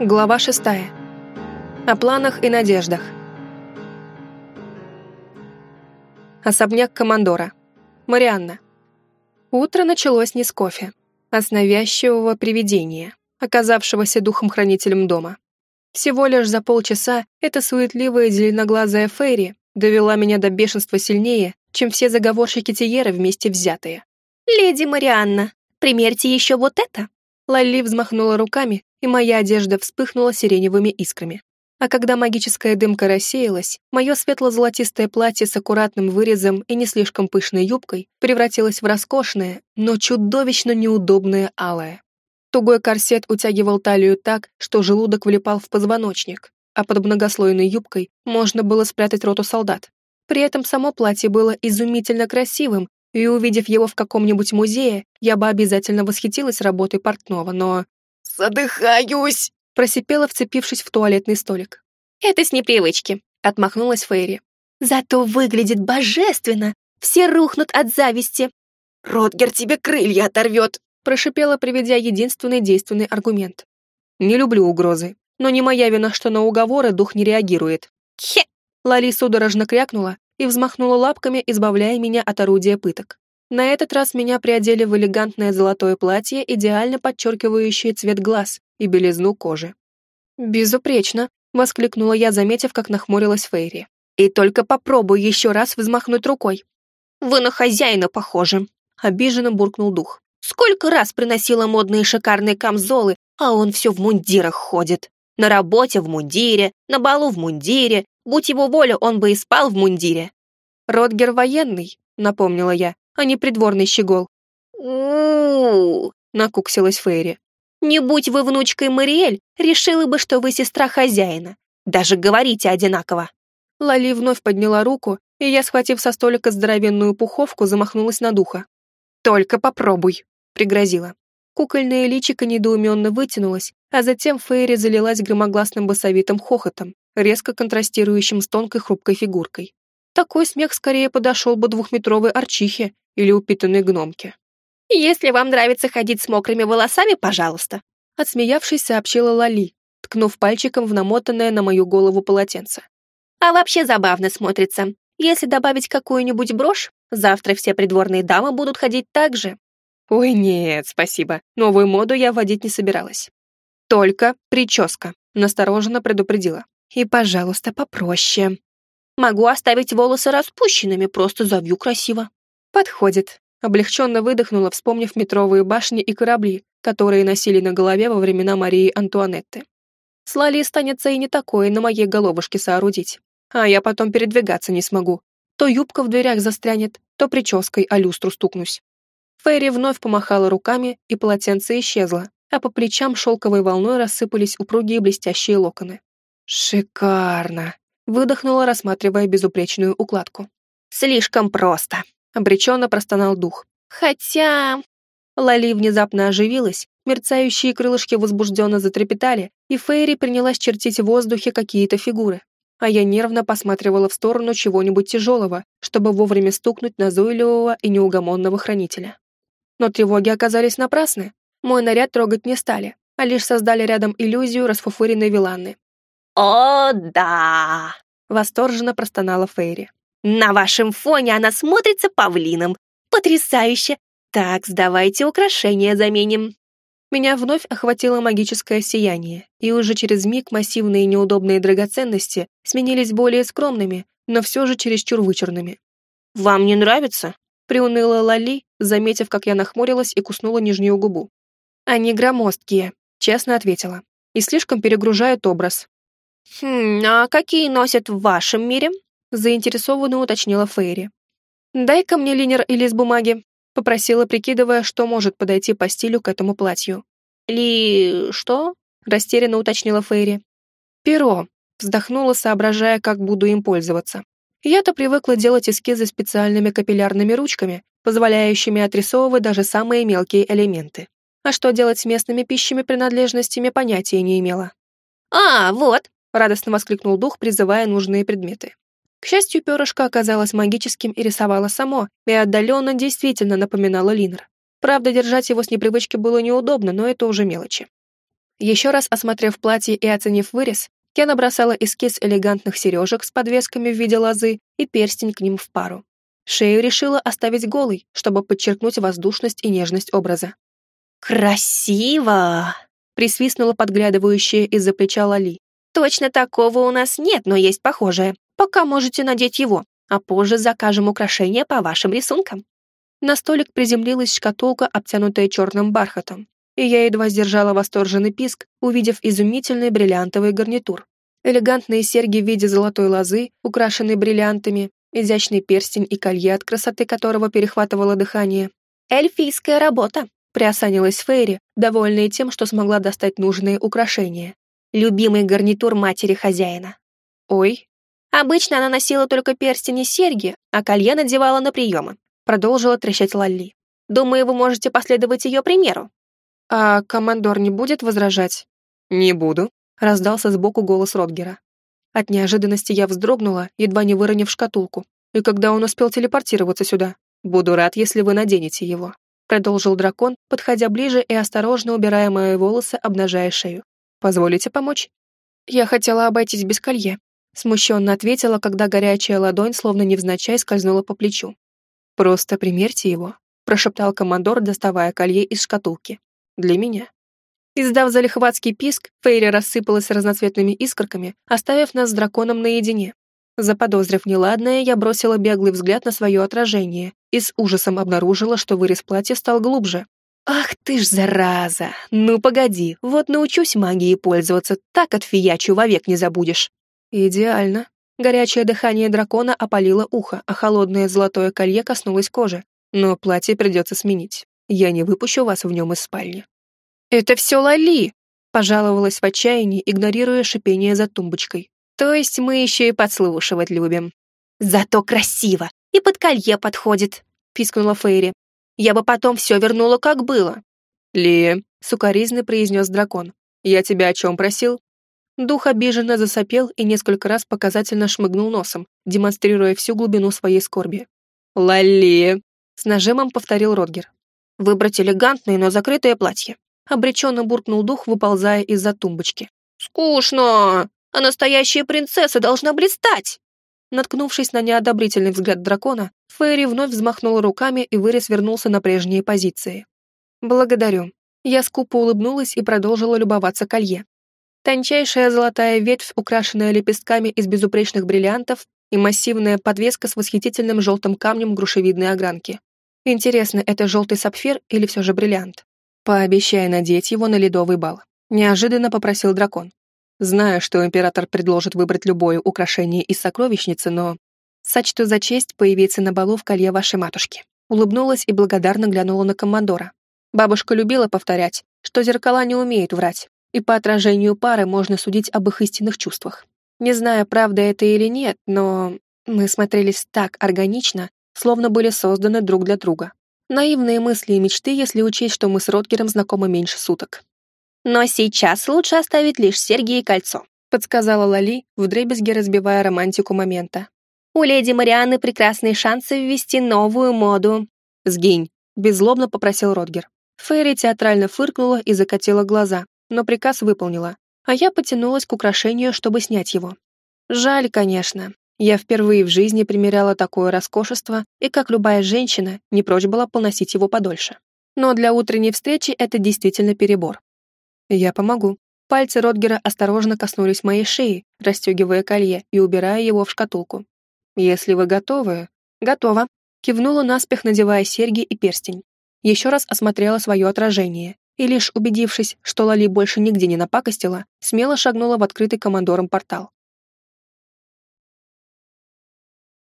Глава шестая. О планах и надеждах. Особняк командора. Марианна. Утро началось не с кофе, а с навязчивого привидения, оказавшегося духом-хранителем дома. Всего лишь за полчаса эта суетливая зеленоглазая Фейри довела меня до бешенства сильнее, чем все заговорщики Тиеры вместе взятые. «Леди Марианна, примерьте еще вот это!» Лали взмахнула руками, и моя одежда вспыхнула сиреневыми искрами. А когда магическая дымка рассеялась, мое светло-золотистое платье с аккуратным вырезом и не слишком пышной юбкой превратилось в роскошное, но чудовищно неудобное алое. Тугой корсет утягивал талию так, что желудок влипал в позвоночник, а под многослойной юбкой можно было спрятать роту солдат. При этом само платье было изумительно красивым, и увидев его в каком-нибудь музее, я бы обязательно восхитилась работой портного, но «Задыхаюсь!» — просипела, вцепившись в туалетный столик. «Это с непривычки», — отмахнулась Фейри. «Зато выглядит божественно! Все рухнут от зависти!» «Ротгер тебе крылья оторвет!» — прошипела, приведя единственный действенный аргумент. «Не люблю угрозы, но не моя вина, что на уговоры дух не реагирует». «Хе!» Лали судорожно крякнула и взмахнула лапками, избавляя меня от орудия пыток. На этот раз меня приодели в элегантное золотое платье, идеально подчеркивающее цвет глаз и белизну кожи. «Безупречно!» — воскликнула я, заметив, как нахмурилась Фейри. «И только попробуй еще раз взмахнуть рукой». «Вы на хозяина похожи!» — обиженно буркнул дух. «Сколько раз приносила модные шикарные камзолы, а он все в мундирах ходит. На работе в мундире, на балу в мундире. Будь его воля, он бы и спал в мундире». «Ротгер военный», — напомнила я а не придворный щегол. у накуксилась Фейри. «Не будь вы внучкой Мариэль, решила бы, что вы сестра хозяина. Даже говорите одинаково». Лали вновь подняла руку, и я, схватив со столика здоровенную пуховку, замахнулась на духа. «Только попробуй», — пригрозила. Кукольное личико недоуменно вытянулось, а затем Фейри залилась громогласным басовитым хохотом, резко контрастирующим с тонкой хрупкой фигуркой. Такой смех скорее подошел бы двухметровой арчихе или упитанной гномке. «Если вам нравится ходить с мокрыми волосами, пожалуйста», отсмеявшись, сообщила Лали, ткнув пальчиком в намотанное на мою голову полотенце. «А вообще забавно смотрится. Если добавить какую-нибудь брошь, завтра все придворные дамы будут ходить так же». «Ой, нет, спасибо. Новую моду я вводить не собиралась. Только прическа», — настороженно предупредила. «И, пожалуйста, попроще». Могу оставить волосы распущенными, просто завью красиво». «Подходит», — облегченно выдохнула, вспомнив метровые башни и корабли, которые носили на голове во времена Марии Антуанетты. С Лали станется и не такое на моей головушке соорудить. А я потом передвигаться не смогу. То юбка в дверях застрянет, то прической о люстру стукнусь. Фейри вновь помахала руками, и полотенце исчезло, а по плечам шелковой волной рассыпались упругие блестящие локоны. «Шикарно!» Выдохнула, рассматривая безупречную укладку. «Слишком просто», — обреченно простонал дух. «Хотя...» Лали внезапно оживилась, мерцающие крылышки возбужденно затрепетали, и Фейри принялась чертить в воздухе какие-то фигуры. А я нервно посматривала в сторону чего-нибудь тяжелого, чтобы вовремя стукнуть назойливого и неугомонного хранителя. Но тревоги оказались напрасны. Мой наряд трогать не стали, а лишь создали рядом иллюзию расфуфыренной виланны, «О, да!» — восторженно простонала Фейри. «На вашем фоне она смотрится павлином. Потрясающе! Так, сдавайте украшения заменим». Меня вновь охватило магическое сияние, и уже через миг массивные неудобные драгоценности сменились более скромными, но все же чересчур вычурными. «Вам не нравится?» — приуныла Лали, заметив, как я нахмурилась и куснула нижнюю губу. «Они громоздкие», — честно ответила, «и слишком перегружают образ. «Хм, а какие носят в вашем мире?» Заинтересованно уточнила Фейри. «Дай-ка мне линер или лист бумаги», попросила, прикидывая, что может подойти по стилю к этому платью. «Ли... что?» растерянно уточнила Фейри. «Перо», вздохнула, соображая, как буду им пользоваться. Я-то привыкла делать эскизы специальными капиллярными ручками, позволяющими отрисовывать даже самые мелкие элементы. А что делать с местными пищими принадлежностями, понятия не имела. «А, вот!» радостно воскликнул дух, призывая нужные предметы. К счастью, перышко оказалось магическим и рисовало само, и отдаленно действительно напоминало Линер. Правда, держать его с непривычки было неудобно, но это уже мелочи. Еще раз осмотрев платье и оценив вырез, я набросала эскиз элегантных сережек с подвесками в виде лозы и перстень к ним в пару. Шею решила оставить голой, чтобы подчеркнуть воздушность и нежность образа. «Красиво!» — присвистнула подглядывающая из-за плеча Лали. «Точно такого у нас нет, но есть похожее. Пока можете надеть его, а позже закажем украшения по вашим рисункам». На столик приземлилась шкатулка, обтянутая черным бархатом, и я едва сдержала восторженный писк, увидев изумительный бриллиантовый гарнитур. Элегантные серьги в виде золотой лозы, украшенные бриллиантами, изящный перстень и колье, от красоты которого перехватывало дыхание. «Эльфийская работа», — приосанилась Фейри, довольная тем, что смогла достать нужные украшения. «Любимый гарнитур матери хозяина». «Ой». «Обычно она носила только перстень и серьги, а колье надевала на приемы», — продолжила трещать Лалли. «Думаю, вы можете последовать ее примеру». «А командор не будет возражать?» «Не буду», — раздался сбоку голос Ротгера. От неожиданности я вздрогнула, едва не выронив шкатулку. И когда он успел телепортироваться сюда? Буду рад, если вы наденете его. Продолжил дракон, подходя ближе и осторожно убирая мои волосы, обнажая шею. Позволите помочь? Я хотела обойтись без колье. Смущенно ответила, когда горячая ладонь словно невзначай скользнула по плечу. «Просто примерьте его», — прошептал командор, доставая колье из шкатулки. «Для меня». Издав залихватский писк, Фейри рассыпалась разноцветными искорками, оставив нас с драконом наедине. Заподозрив неладное, я бросила беглый взгляд на свое отражение и с ужасом обнаружила, что вырез платья стал глубже. «Ах ты ж, зараза! Ну погоди, вот научусь магией пользоваться, так от фиячу вовек не забудешь!» «Идеально!» Горячее дыхание дракона опалило ухо, а холодное золотое колье коснулось кожи. Но платье придется сменить. Я не выпущу вас в нем из спальни. «Это все Лали!» — пожаловалась в отчаянии, игнорируя шипение за тумбочкой. «То есть мы еще и подслушивать любим». «Зато красиво! И под колье подходит!» — пискнула Фейри. «Я бы потом все вернула, как было». «Ли», — сукоризно произнес дракон, — «я тебя о чем просил?» Дух обиженно засопел и несколько раз показательно шмыгнул носом, демонстрируя всю глубину своей скорби. «Лали!» — с нажимом повторил Родгер. «Выбрать элегантное, но закрытое платье», Обреченно буркнул дух, выползая из-за тумбочки. «Скучно! А настоящая принцесса должна блистать!» Наткнувшись на неодобрительный взгляд дракона, Фейри вновь взмахнула руками и вырез вернулся на прежние позиции. «Благодарю». Я скупо улыбнулась и продолжила любоваться колье. Тончайшая золотая ветвь, украшенная лепестками из безупречных бриллиантов, и массивная подвеска с восхитительным желтым камнем грушевидной огранки. Интересно, это желтый сапфир или все же бриллиант? Пообещай надеть его на ледовый бал. Неожиданно попросил дракон. Знаю, что император предложит выбрать любое украшение из сокровищницы, но... Сочту за честь появиться на балу в колье вашей матушки. Улыбнулась и благодарно глянула на командора. Бабушка любила повторять, что зеркала не умеют врать, и по отражению пары можно судить об их истинных чувствах. Не знаю, правда это или нет, но мы смотрелись так органично, словно были созданы друг для друга. Наивные мысли и мечты, если учесть, что мы с Ротгером знакомы меньше суток. «Но сейчас лучше оставить лишь серьги и кольцо», подсказала Лали, вдребезги разбивая романтику момента. «У леди Марианны прекрасные шансы ввести новую моду». «Сгинь», — беззлобно попросил Ротгер. Фейри театрально фыркнула и закатила глаза, но приказ выполнила, а я потянулась к украшению, чтобы снять его. Жаль, конечно, я впервые в жизни примеряла такое роскошество и, как любая женщина, не прочь была поносить его подольше. Но для утренней встречи это действительно перебор. Я помогу. Пальцы Ротгера осторожно коснулись моей шеи, расстегивая колье и убирая его в шкатулку. «Если вы готовы...» «Готово», — кивнула наспех, надевая серьги и перстень. Еще раз осмотрела свое отражение и, лишь убедившись, что Лали больше нигде не напакостила, смело шагнула в открытый командором портал.